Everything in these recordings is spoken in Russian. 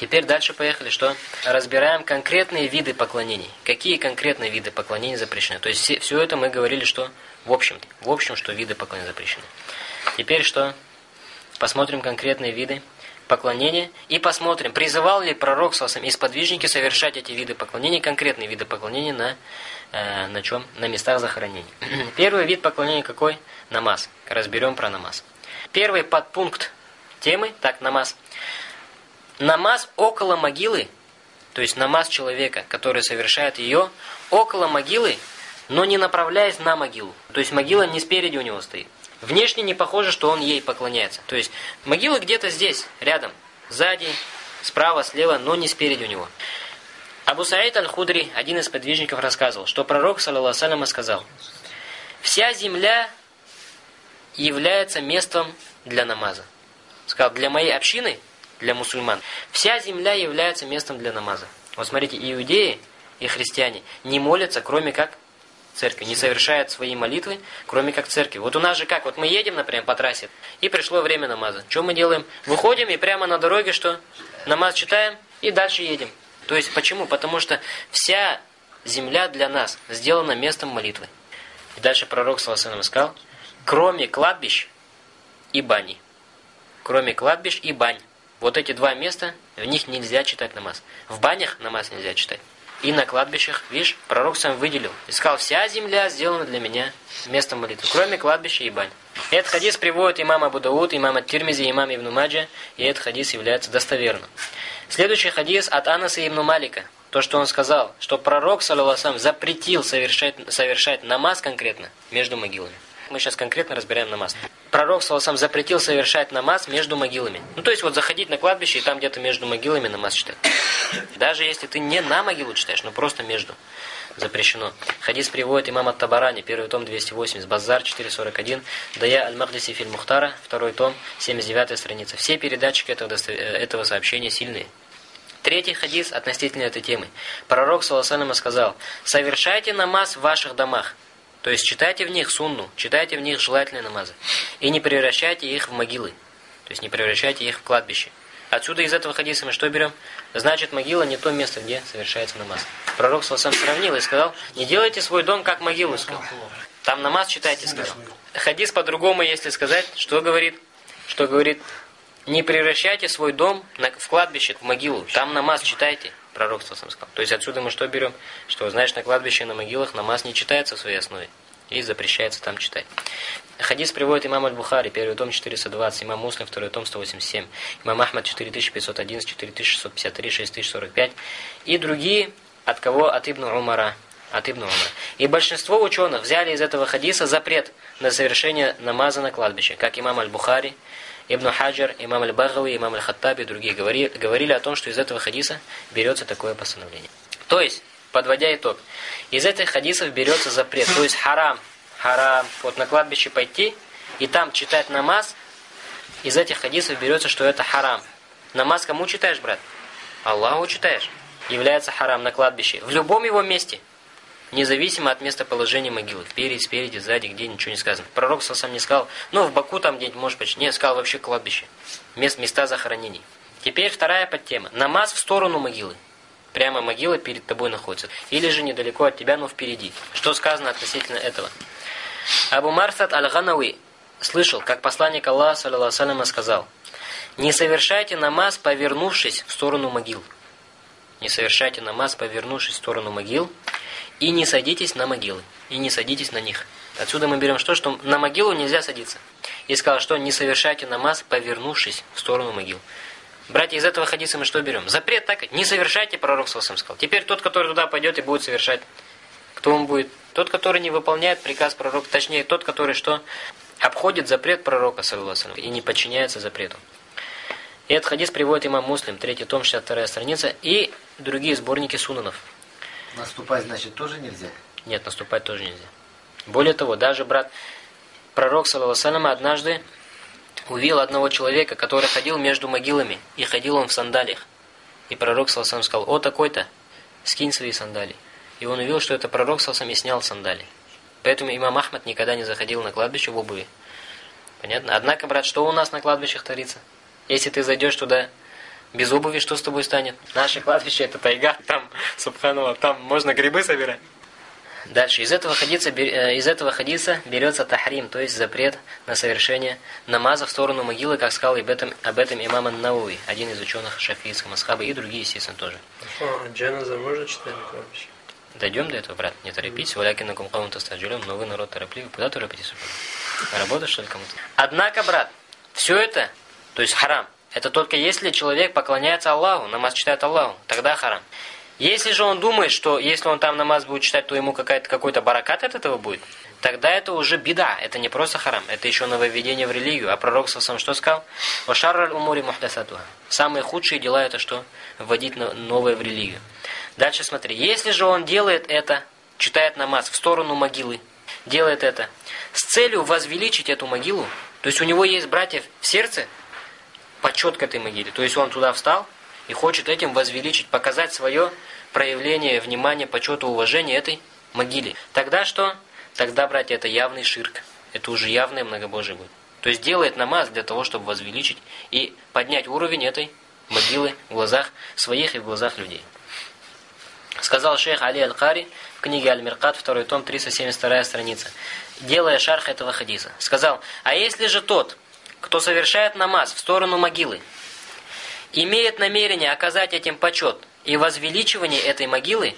Теперь дальше поехали, что разбираем конкретные виды поклонений. Какие конкретные виды поклонений запрещены. То есть все, все это мы говорили, что в общем, в общем, что виды поклонения запрещены. Теперь что? Посмотрим конкретные виды поклонения и посмотрим, призывал ли пророк Сасам и сподвижники совершать эти виды поклонения, конкретные виды поклонения на, э, на чем? На местах захоронений. Первый вид поклонения какой? Намаз. Разберем про намаз. Первый подпункт темы, так, намаз. Намаз около могилы, то есть намаз человека, который совершает ее, около могилы, но не направляясь на могилу. То есть могила не спереди у него стоит. Внешне не похоже, что он ей поклоняется. То есть могила где-то здесь, рядом, сзади, справа, слева, но не спереди у него. Абу Саид Аль-Худри, один из подвижников, рассказывал, что пророк, саллиллаху сказал, «Вся земля является местом для намаза». Сказал, для моей общины, для мусульман, вся земля является местом для намаза. Вот смотрите, иудеи и христиане не молятся, кроме как церкви, не совершают свои молитвы, кроме как церкви. Вот у нас же как, вот мы едем, например, по трассе, и пришло время намаза. Что мы делаем? Выходим и прямо на дороге что? Намаз читаем и дальше едем. То есть почему? Потому что вся земля для нас сделана местом молитвы. И дальше пророк Саласаном сказал, кроме кладбищ и бани. Кроме кладбищ и бань. Вот эти два места, в них нельзя читать намаз. В банях намаз нельзя читать. И на кладбищах, видишь, пророк сам выделил. И сказал, вся земля сделана для меня местом молитвы, кроме кладбища и бань. Этот хадис приводит имам Абу Дауд, имам Ат-Тирмизи, имам Ибн Маджа, и этот хадис является достоверным. Следующий хадис от Анаса Ибн Малика. То, что он сказал, что пророк, саллиллаху запретил совершать, совершать намаз конкретно между могилами мы сейчас конкретно разбираем намаз. Пророк, саласам, запретил совершать намаз между могилами. Ну, то есть, вот заходить на кладбище и там где-то между могилами намаз читать. Даже если ты не на могилу читаешь, но просто между. Запрещено. Хадис приводит имам Ат-Табарани, первый том 280, Базар 441, Дая Аль-Махдиси Филь Мухтара, второй том, 79 страница. Все передатчики этого, э, этого сообщения сильные. Третий хадис относительно этой темы. Пророк, саллаху сказал, «Совершайте намаз в ваших домах, то есть читайте в них сунну, читайте в них желательные намазы. И не превращайте их в могилы. То есть не превращайте их в кладбище. Отсюда из этого хадиса мы что берем? Значит, могила не то место, где совершается намаз. Пророк сам сравнил и сказал, не делайте свой дом как могилу, сказал. Там намаз читайте, сказал. Хадис по-другому, если сказать, что говорит? Что говорит? Не превращайте свой дом в кладбище, в могилу. Там намаз читайте. Пророк сам сказал. То есть отсюда мы что берем? Что, знаешь, на кладбище, на могилах намаз не читается в своей основе. И запрещается там читать. Хадис приводит имам Аль-Бухари, первый том 420, имам Муслим, второй том 187, имам Ахмад 4511, 4653, 6045 и другие, от кого? От Ибн Умара. От Ибн Умара. И большинство ученых взяли из этого хадиса запрет на совершение намаза на кладбище, как имам Аль-Бухари, Ибн Хаджар, имам Аль-Багави, имам Аль-Хаттаби и другие говорили, говорили о том, что из этого хадиса берется такое постановление. То есть, подводя итог, из этих хадисов берется запрет, то есть харам, харам, вот на кладбище пойти и там читать намаз, из этих хадисов берется, что это харам. Намаз кому читаешь, брат? Аллаху читаешь. Является харам на кладбище. В любом его месте. Независимо от местоположения могилы. Впереди, спереди, сзади, где ничего не сказано. Пророк сам не сказал, ну в Баку там где-нибудь, может быть. Не, сказал вообще кладбище. Мест, места захоронений. Теперь вторая подтема. Намаз в сторону могилы. Прямо могила перед тобой находится. Или же недалеко от тебя, но впереди. Что сказано относительно этого? Абу Марсад Аль-Ганауи слышал, как посланник Аллаха, саллиллаху сказал, «Не совершайте намаз, повернувшись в сторону могил». Не совершайте намаз, повернувшись в сторону могил, и не садитесь на могилы, и не садитесь на них. Отсюда мы берем что? Что на могилу нельзя садиться. И сказал, что не совершайте намаз, повернувшись в сторону могил. Братья, из этого хадиса мы что берем? Запрет так, не совершайте, пророк Сосам сказал. Теперь тот, который туда пойдет и будет совершать, кто он будет? Тот, который не выполняет приказ пророка, точнее, тот, который что? Обходит запрет пророка, саллиллаху и не подчиняется запрету. И этот хадис приводит имам Муслим, третий том, 62 страница, и другие сборники сунанов. Наступать, значит, тоже нельзя? Нет, наступать тоже нельзя. Более того, даже брат, пророк, саллиллаху однажды увидел одного человека, который ходил между могилами, и ходил он в сандалиях. И пророк, саллиллаху сказал, о, такой-то, скинь свои сандалии. И он увидел, что это пророк, саллиллаху и снял сандалии. Поэтому имам Ахмад никогда не заходил на кладбище в обуви. Понятно? Однако, брат, что у нас на кладбищах творится? Если ты зайдешь туда Без обуви что с тобой станет? Наше кладбище это тайга, там, субханула, там можно грибы собирать. Дальше. Из этого хадиса, э, из этого хадиса берется тахрим, то есть запрет на совершение намаза в сторону могилы, как сказал об этом, об этом имам Науи, один из ученых шафийского масхаба, и другие, естественно, тоже. А, джаназа можно читать на кладбище? Дойдем до этого, брат, не торопитесь. Валяки на кум-каунта стаджулем, но вы народ торопливый. Куда торопитесь? Работа, что ли, кому-то? Однако, брат, все это, то есть харам, это только если человек поклоняется Аллаху, намаз читает Аллаху, тогда харам. Если же он думает, что если он там намаз будет читать, то ему какой-то баракат от этого будет, тогда это уже беда, это не просто харам, это еще нововведение в религию. А пророк сам что сказал? «Вашарраль умури мухдасатуха». Самые худшие дела это что? Вводить новое в религию. Дальше смотри, если же он делает это, читает намаз в сторону могилы, делает это с целью возвеличить эту могилу, то есть у него есть братьев в сердце, почет к этой могиле, то есть он туда встал и хочет этим возвеличить, показать свое проявление внимания, почета, уважения этой могиле. Тогда что? Тогда, братья, это явный ширк. Это уже явное многобожие будет. То есть делает намаз для того, чтобы возвеличить и поднять уровень этой могилы в глазах своих и в глазах людей. Сказал шейх Али Аль-Кари в книге Аль-Миркат, второй том, 372 страница, делая шарх этого хадиса. Сказал, а если же тот, кто совершает намаз в сторону могилы, имеет намерение оказать этим почет и возвеличивание этой могилы,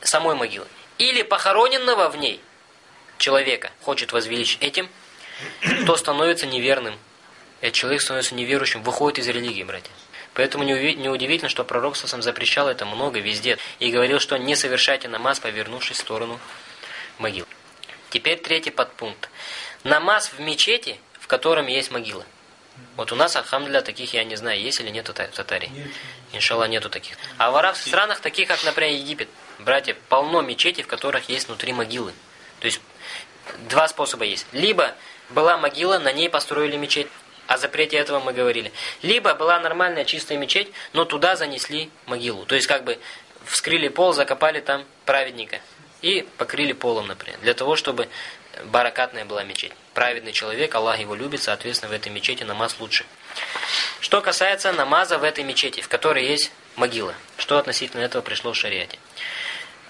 самой могилы, или похороненного в ней человека хочет возвеличить этим, то становится неверным. Этот человек становится неверующим, выходит из религии, братья. Поэтому неудивительно, что пророк сам запрещал это много везде и говорил, что не совершайте намаз, повернувшись в сторону могил. Теперь третий подпункт. Намаз в мечети, в котором есть могила. Вот у нас, алхамдуля, таких я не знаю, есть или нет в Татарии. Иншалла, нету таких. А в арабских странах, таких как, например, Египет, братья, полно мечетей, в которых есть внутри могилы. То есть, два способа есть. Либо была могила, на ней построили мечеть. О запрете этого мы говорили. Либо была нормальная чистая мечеть, но туда занесли могилу. То есть, как бы, вскрыли пол, закопали там праведника. И покрыли полом, например. Для того, чтобы баракатная была мечеть. Праведный человек, Аллах его любит, соответственно, в этой мечети намаз лучше. Что касается намаза в этой мечети, в которой есть могила. Что относительно этого пришло в шариате.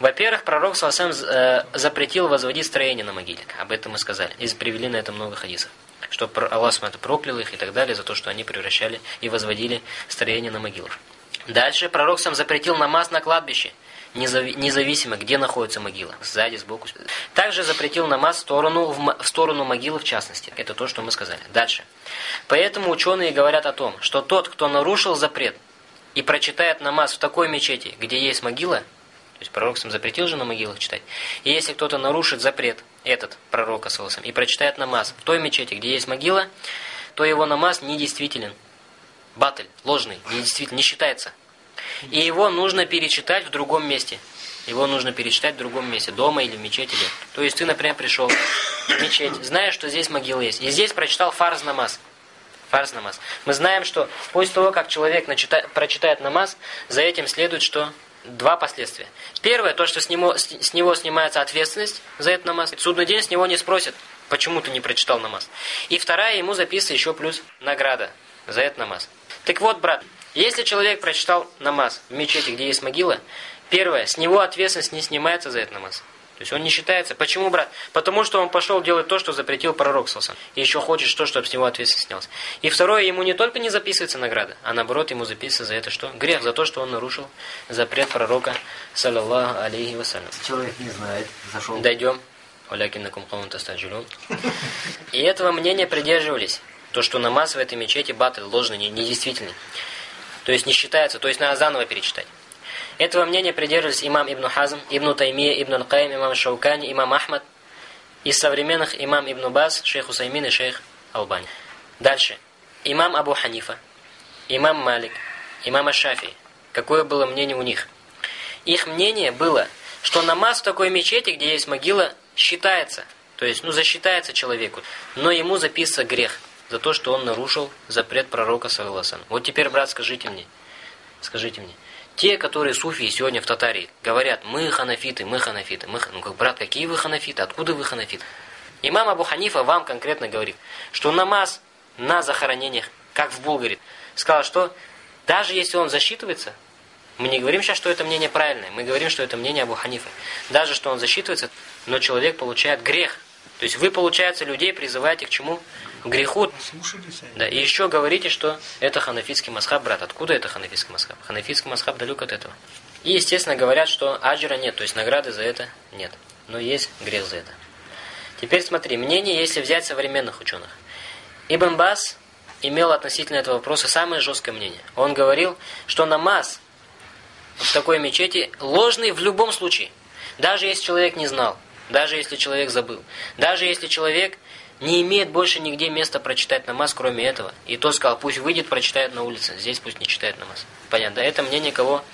Во-первых, пророк Саласам э, запретил возводить строение на могиле. Об этом мы сказали. И привели на это много хадисов что Аллах смотрит, проклял их и так далее, за то, что они превращали и возводили строение на могилах. Дальше пророк сам запретил намаз на кладбище, независимо, где находится могила, сзади, сбоку. Также запретил намаз в сторону, в сторону могилы в частности. Это то, что мы сказали. Дальше. Поэтому ученые говорят о том, что тот, кто нарушил запрет и прочитает намаз в такой мечети, где есть могила, то есть пророк сам запретил же на могилах читать. И если кто-то нарушит запрет этот пророк Асаласам и прочитает намаз в той мечети, где есть могила, то его намаз недействителен. Батль, ложный, недействительный, не считается. И его нужно перечитать в другом месте. Его нужно перечитать в другом месте, дома или в мечети. Или... То есть ты, например, пришел в мечеть, знаешь, что здесь могила есть, и здесь прочитал фарз намаз. Фарз намаз. Мы знаем, что после того, как человек начитает, прочитает намаз, за этим следует, что два последствия. Первое, то, что с него, с него снимается ответственность за этот намаз. Судный день с него не спросит, почему ты не прочитал намаз. И вторая, ему записывается еще плюс награда за этот намаз. Так вот, брат, если человек прочитал намаз в мечети, где есть могила, первое, с него ответственность не снимается за этот намаз. То есть он не считается. Почему, брат? Потому что он пошел делать то, что запретил пророк Сасан. И еще хочет то, чтобы с него ответственность снялась. И второе, ему не только не записывается награда, а наоборот ему записывается за это что? Грех, за то, что он нарушил запрет пророка, саллаллаху алейхи вассалям. Человек не знает, зашел. Дойдем. Валякиннакум каунта стаджилун. И этого мнения придерживались. То, что намаз в этой мечети батл ложный, недействительный. То есть не считается, то есть надо заново перечитать. Этого мнения придерживались имам Ибн Хазм, Ибн Таймия, Ибн Аль-Каим, имам Шаукани, имам Ахмад. Из современных имам Ибн Баз, шейх Усаймин и шейх Албани. Дальше. Имам Абу Ханифа, имам Малик, имам Ашафи. Какое было мнение у них? Их мнение было, что намаз в такой мечети, где есть могила, считается. То есть, ну, засчитается человеку. Но ему записывается грех за то, что он нарушил запрет пророка, саллаллаху Вот теперь, брат, скажите мне, скажите мне, те, которые суфии сегодня в Татарии, говорят, мы ханафиты, мы ханафиты, мы Ну, как, брат, какие вы ханафиты? Откуда вы ханафиты? Имам Абу Ханифа вам конкретно говорит, что намаз на захоронениях, как в Булгаре, сказал, что Даже если он засчитывается, мы не говорим сейчас, что это мнение правильное, мы говорим, что это мнение Абу Ханифы. Даже что он засчитывается, но человек получает грех. То есть вы, получается, людей призываете к чему? Греху. Да, и еще говорите, что это ханафитский масхаб, брат. Откуда это ханафитский масхаб? Ханафитский масхаб далек от этого. И, естественно, говорят, что аджира нет, то есть награды за это нет. Но есть грех за это. Теперь смотри, мнение, если взять современных ученых. Ибн Бас имел относительно этого вопроса самое жесткое мнение. Он говорил, что намаз в такой мечети ложный в любом случае. Даже если человек не знал, даже если человек забыл, даже если человек не имеет больше нигде места прочитать намаз, кроме этого. И то сказал, пусть выйдет, прочитает на улице, здесь пусть не читает намаз. Понятно, это мнение кого?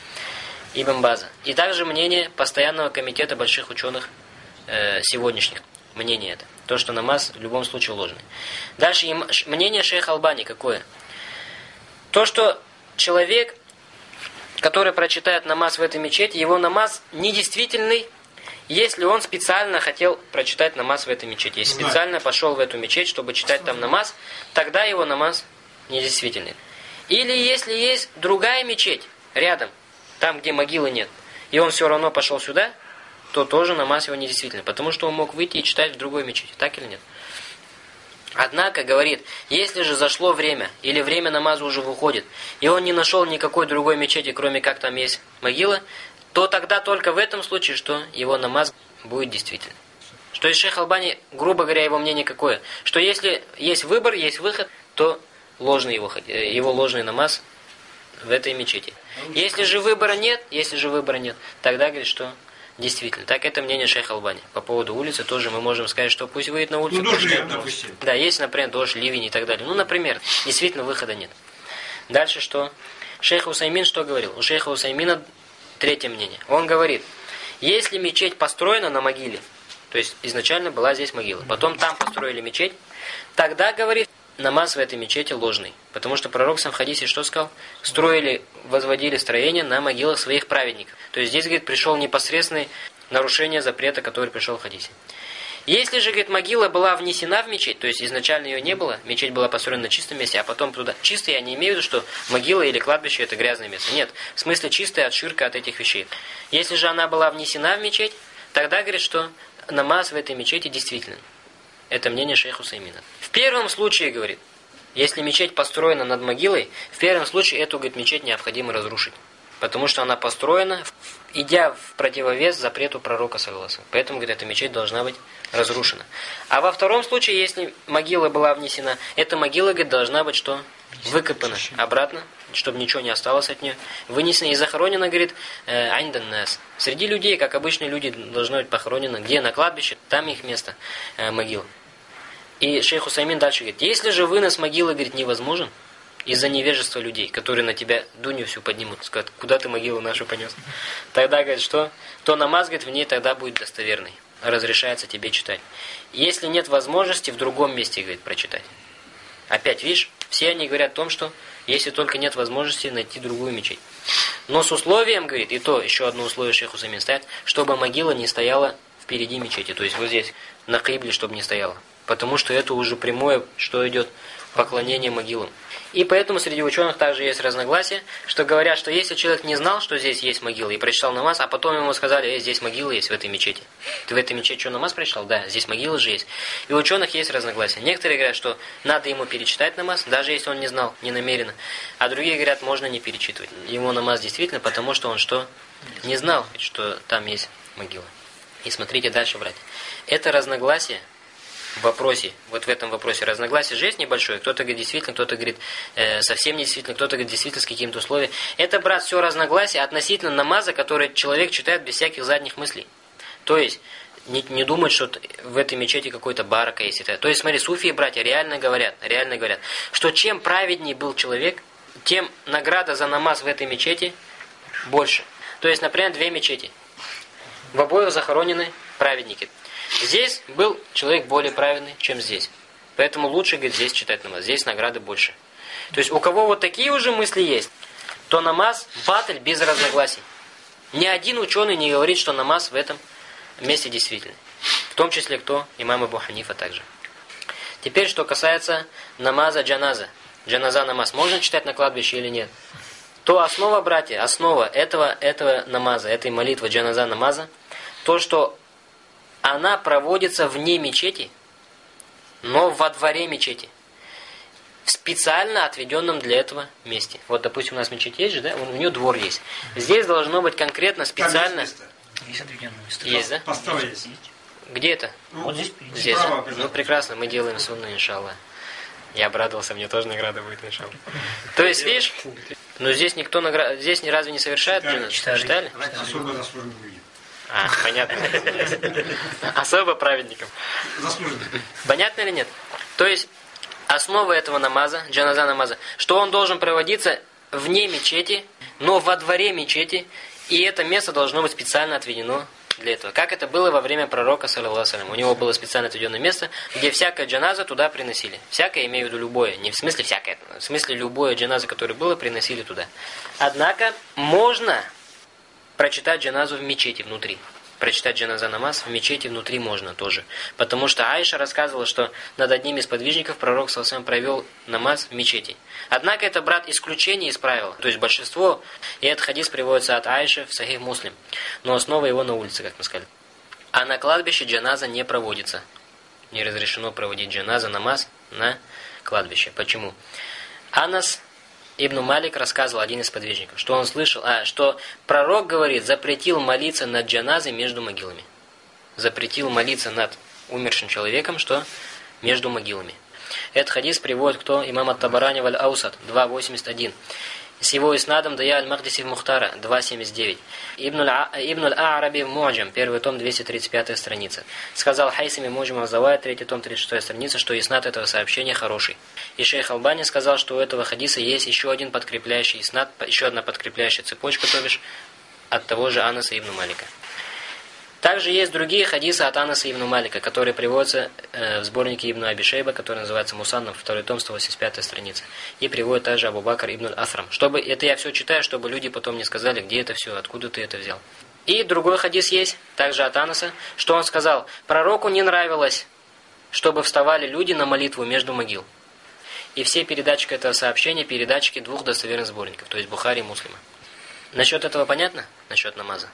Ибн База. И также мнение постоянного комитета больших ученых э, сегодняшних. Мнение это. То, что намаз в любом случае ложный. Дальше мнение шейха Албани какое? То, что человек который прочитает намаз в этой мечети, его намаз недействительный, если он специально хотел прочитать намаз в этой мечети. Если специально пошел в эту мечеть, чтобы читать там намаз, тогда его намаз недействительный. Или если есть другая мечеть рядом, там, где могилы нет, и он все равно пошел сюда, то тоже намаз его недействительный, потому что он мог выйти и читать в другой мечети. Так или нет? Однако, говорит, если же зашло время, или время намаза уже выходит, и он не нашел никакой другой мечети, кроме как там есть могила, то тогда только в этом случае, что его намаз будет действительным. Что из шейх Албани, грубо говоря, его мнение какое? Что если есть выбор, есть выход, то ложный его, э, его ложный намаз в этой мечети. Если же выбора нет, если же выбора нет, тогда говорит, что Действительно, так это мнение шейха Албани. По поводу улицы тоже мы можем сказать, что пусть выйдет на улицу. Ну, дождь, допустим. Да, есть, например, дождь, ливень и так далее. Ну, например, действительно выхода нет. Дальше что? Шейх Усаймин что говорил? У шейха Усаймина третье мнение. Он говорит, если мечеть построена на могиле, то есть изначально была здесь могила, потом там построили мечеть, тогда, говорит, намаз в этой мечети ложный. Потому что пророк сам в хадисе что сказал? Строили, возводили строение на могилах своих праведников. То есть здесь, говорит, пришел непосредственный нарушение запрета, который пришел в хадисе. Если же, говорит, могила была внесена в мечеть, то есть изначально ее не было, мечеть была построена на чистом месте, а потом туда... Чистый я не имею в виду, что могила или кладбище это грязное место. Нет, в смысле чистая от ширка от этих вещей. Если же она была внесена в мечеть, тогда, говорит, что намаз в этой мечети действительно. Это мнение шейха Усаймина. В первом случае, говорит, если мечеть построена над могилой, в первом случае эту, говорит, мечеть необходимо разрушить. Потому что она построена, идя в противовес запрету пророка согласно. Поэтому, говорит, эта мечеть должна быть разрушена. А во втором случае, если могила была внесена, эта могила, говорит, должна быть что? Выкопана обратно, чтобы ничего не осталось от нее. Вынесена и захоронена, говорит, э, айнданнас. Среди людей, как обычные люди, должно быть похоронено. Где? На кладбище, там их место, э, могил. И шейх Усаймин дальше говорит, если же вынос могилы, говорит, невозможен, из-за невежества людей, которые на тебя дунью всю поднимут, скажут, куда ты могилу нашу понес, тогда, говорит, что? То намаз, говорит, в ней тогда будет достоверный, разрешается тебе читать. Если нет возможности, в другом месте, говорит, прочитать. Опять, видишь, все они говорят о том, что если только нет возможности найти другую мечеть. Но с условием, говорит, и то еще одно условие шейх Усамин ставит, чтобы могила не стояла впереди мечети, то есть вот здесь, на кибле, чтобы не стояла. Потому что это уже прямое, что идет, поклонение могилам. И поэтому среди ученых также есть разногласия, что говорят, что если человек не знал, что здесь есть могила, и прочитал намаз, а потом ему сказали, э, здесь могила есть в этой мечети. Ты в этой мечети что, намаз прочитал? Да, здесь могила же есть. И у ученых есть разногласия. Некоторые говорят, что надо ему перечитать намаз, даже если он не знал, не намеренно. А другие говорят, можно не перечитывать. Ему намаз действительно, потому что он что? Не знал, что там есть могила. И смотрите дальше, братья. Это разногласие вопросе, вот в этом вопросе разногласие же есть небольшое. Кто-то говорит действительно, кто-то говорит э, совсем не действительно, кто-то говорит действительно с какими-то условиями. Это, брат, все разногласие относительно намаза, который человек читает без всяких задних мыслей. То есть, не, не думать, что в этой мечети какой-то барака есть. То есть, смотри, суфии братья реально говорят, реально говорят, что чем праведней был человек, тем награда за намаз в этой мечети больше. То есть, например, две мечети. В обоих захоронены праведники. Здесь был человек более праведный, чем здесь. Поэтому лучше, говорит, здесь читать намаз. Здесь награды больше. То есть у кого вот такие уже мысли есть, то намаз баталь без разногласий. Ни один ученый не говорит, что намаз в этом месте действительный. В том числе кто? Имам Ибу Ханифа также. Теперь, что касается намаза джаназа. Джаназа намаз можно читать на кладбище или нет? то основа, братья, основа этого, этого намаза, этой молитвы джаназа намаза, то, что она проводится вне мечети, но во дворе мечети. В специально отведенном для этого месте. Вот, допустим, у нас мечеть есть же, да? У нее двор есть. Здесь должно быть конкретно специально... Есть отведенное место. Есть, да? Есть. Где это? Ну, Вот здесь. Здесь. Справа. Ну, прекрасно, мы делаем сунну, иншаллах. Я обрадовался, мне тоже награда будет, иншаллах. То есть, видишь, ну здесь никто наград... Здесь ни разве не совершает? Читали. Читали. Читали? Особо заслуженным людям. А, понятно. Особо праведникам. Заслуженным. Понятно или нет? То есть, основа этого намаза, джаназа намаза, что он должен проводиться вне мечети, но во дворе мечети, и это место должно быть специально отведено для этого. Как это было во время пророка, саллиллаху. У него было специально отведенное место, где всякое джаназа туда приносили. Всякое, имею в виду любое, не в смысле всякое, в смысле любое джаназа, которое было, приносили туда. Однако, можно прочитать джаназу в мечети внутри. Прочитать джаназа намаз в мечети внутри можно тоже. Потому что Айша рассказывала, что над одним из подвижников пророк Салсам провел намаз в мечети. Однако это, брат, исключение из правила. То есть большинство, и этот хадис приводится от Айши в Сахих Муслим. Но основа его на улице, как мы сказали. А на кладбище джаназа не проводится. Не разрешено проводить джаназа намаз на кладбище. Почему? Анас Ибн Малик рассказывал, один из подвижников, что он слышал, а, что пророк, говорит, запретил молиться над джаназой между могилами. Запретил молиться над умершим человеком, что между могилами. Этот хадис приводит кто? Имам Ат-Табарани валь Аусад, 2.81. С его иснадом Дая Аль-Махдиси в Мухтара, 2.79. Ибн Аль-А'раби в Муаджам, первый том, 235 страница. Сказал Хайсами Муджам Азавай, третий том, 36 страница, что иснад этого сообщения хороший. И шейх Албани сказал, что у этого хадиса есть еще один подкрепляющий иснад, еще одна подкрепляющая цепочка, то бишь от того же Анаса ибн Малика. Также есть другие хадисы от Анаса ибн Малика, которые приводятся э, в сборнике Ибн Абишейба, который называется Мусаннов, второй том, 185 страница. И приводит также Абу Бакр ибн Асрам. Чтобы, это я все читаю, чтобы люди потом не сказали, где это все, откуда ты это взял. И другой хадис есть, также от Анаса, что он сказал, пророку не нравилось, чтобы вставали люди на молитву между могил. И все передатчики этого сообщения, передатчики двух достоверных сборников, то есть Бухари и Муслима. Насчет этого понятно? Насчет намаза?